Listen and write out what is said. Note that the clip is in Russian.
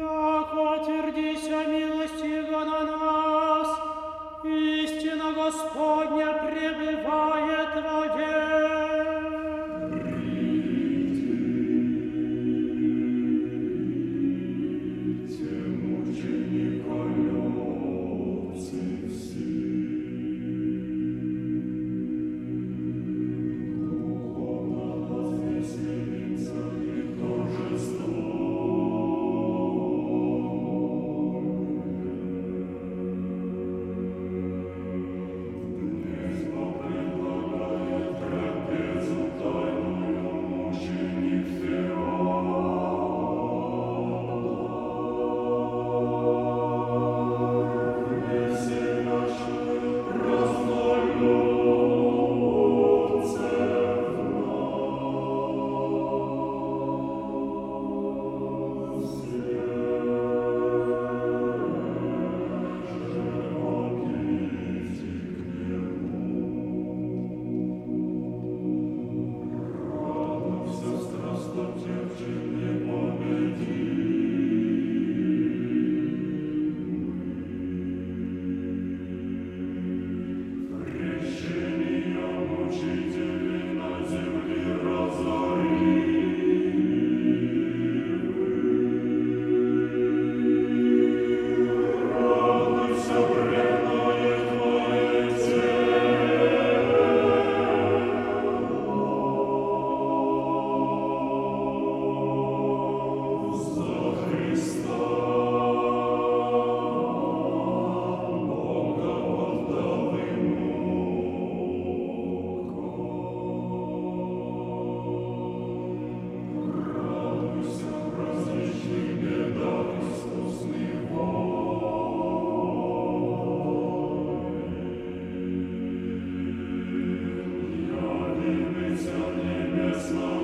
яко твердися милостиво на нас, истина Господня пребывает во век. Lord. Christus.